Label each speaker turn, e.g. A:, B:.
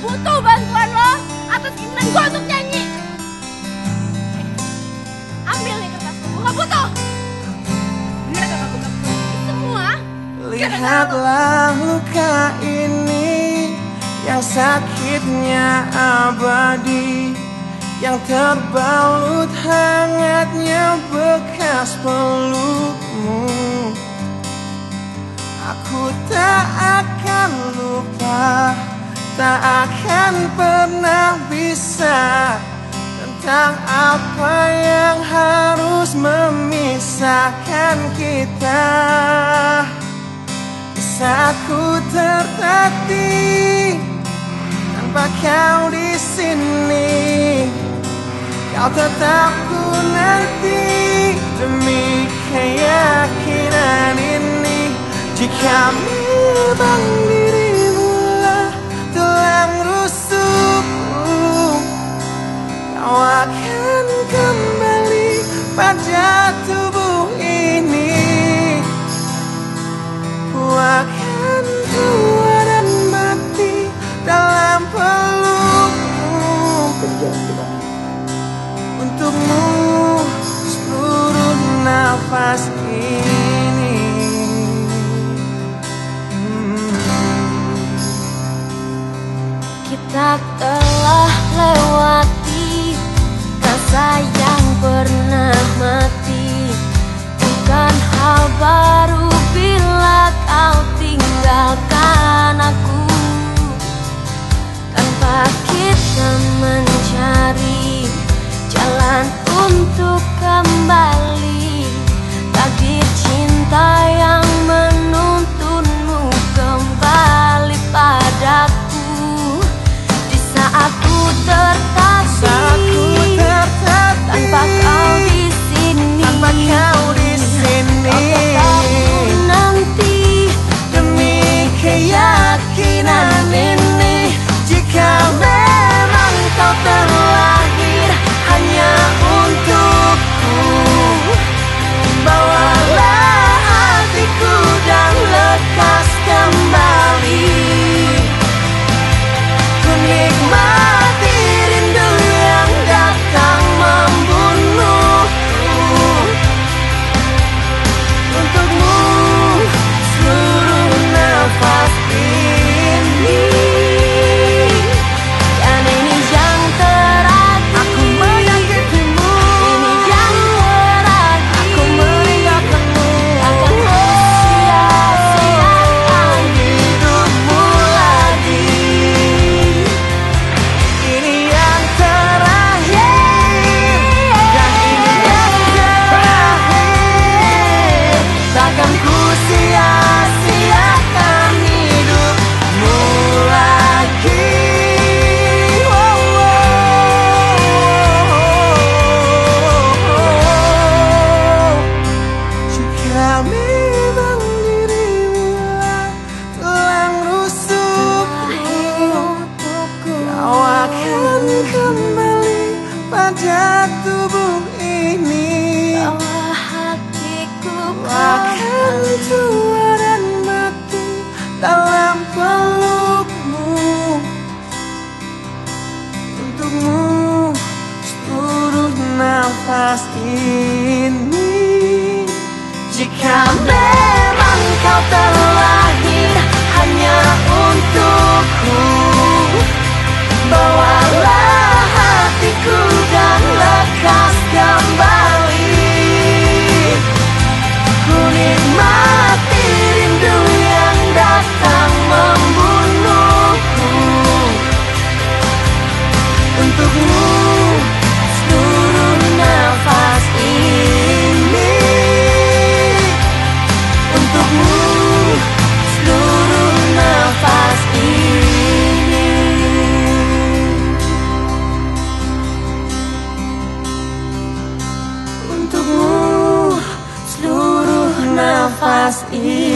A: butuh bantuan lo atas keinginan gue untuk nyanyi. Eh, ambil nih kertas, gue gak butuh. Biar kata gue semua.
B: Lihatlah luka ini yang sakitnya abadi yang terbalut hangatnya bekas peluk tentang apa yang harus memisahkan kita? Di saat ku tertati tanpa kau di sini. Kau tetap ku nanti demi keyakinan ini. Jika memang untukmu seluruh nafas ini hmm.
A: kita
B: injak tubuh ini
A: Tawa hatiku
B: akan tua dan mati dalam pelukmu. Untukmu seluruh nafas ini. Yeah.